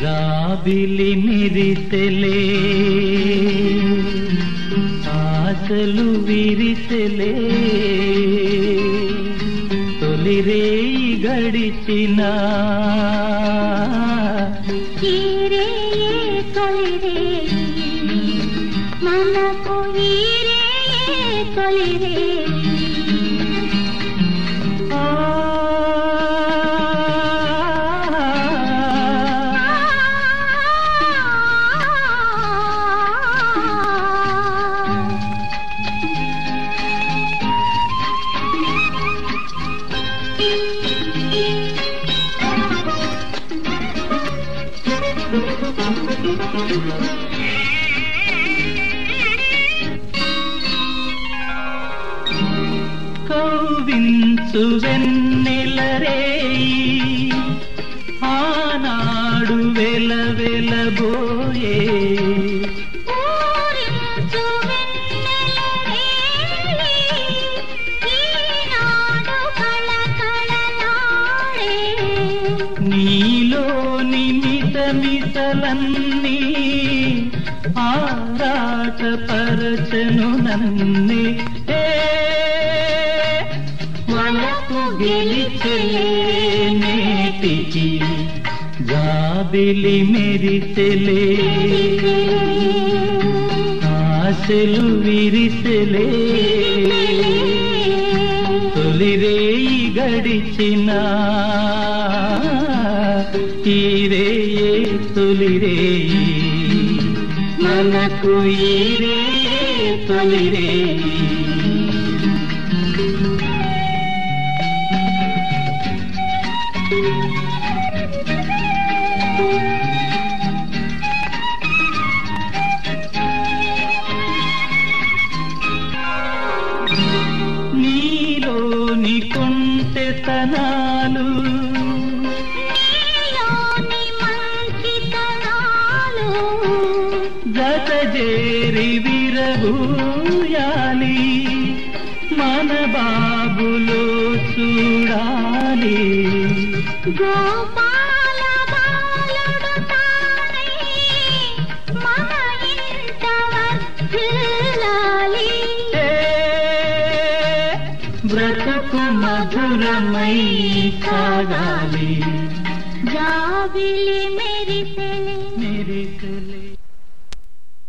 జాబిలి మిరిసెలే ఆశలు విరిసెలే తొలిరేయి గడిచిన. చీరే తొలిరే మనకు తొలిరే కౌవించు వెన్నెలరేయి ఆనాడు వెల వెలబోయే ఊరించు వెన్నెలరేయి, ఆరాట పరచను నన్ని మనకు గెలిచేటికి నేటికి జాబిలి మెరిసెలే. ఆశలు విరిసెలే. తొలిరేయి గడిచినా ఈరేయే తొలిరేయి మనకు ఈరే తొలిరేయి నీలోని కొంటెతనాలు జత జేరి విరబూయాలి మన బాబులో చూడాలి గోపాల. ఏ, బ్రతుకు మధురమై సాగాలి జాబిలి మెరిసెలే. మెరిసెలే.